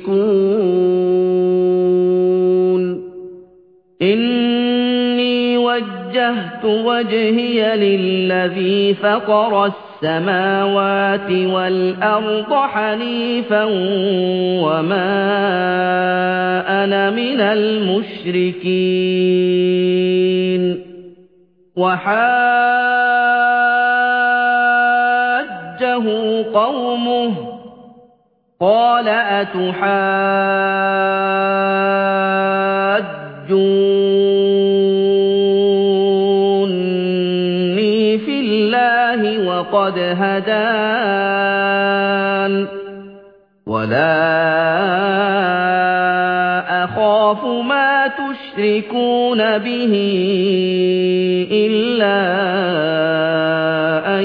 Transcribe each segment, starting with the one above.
تُشْرِكُونَ إِنِّي وَجَّهْتُ وَجْهِيَ لِلَّذِي فَطَرَ السَّمَاوَاتِ وَالْأَرْضَ حَنِيفًا وَمَا أَنَا مِنَ الْمُشْرِكِينَ. وَحَاجَّهُ قَوْمُهُ قَالَ أَتُحَاجُّونِّي فِي اللَّهِ وَقَدْ هَدَانِ وَلَا أَخَافُ مَا تُشْرِكُونَ بِهِ إِلَّا أَن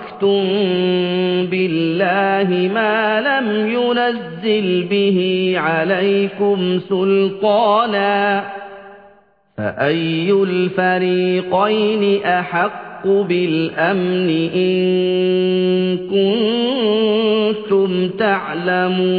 بِاللَّهِ مَا لَمْ يُنَزِّلْ بِهِ عَلَيْكُمْ سُلْطَانًا ۚ فَأَيُّ الْفَرِيقَيْنِ أَحَقُّ بِالْأَمْنِ إِن كُنتُمْ تَعْلَمُونَ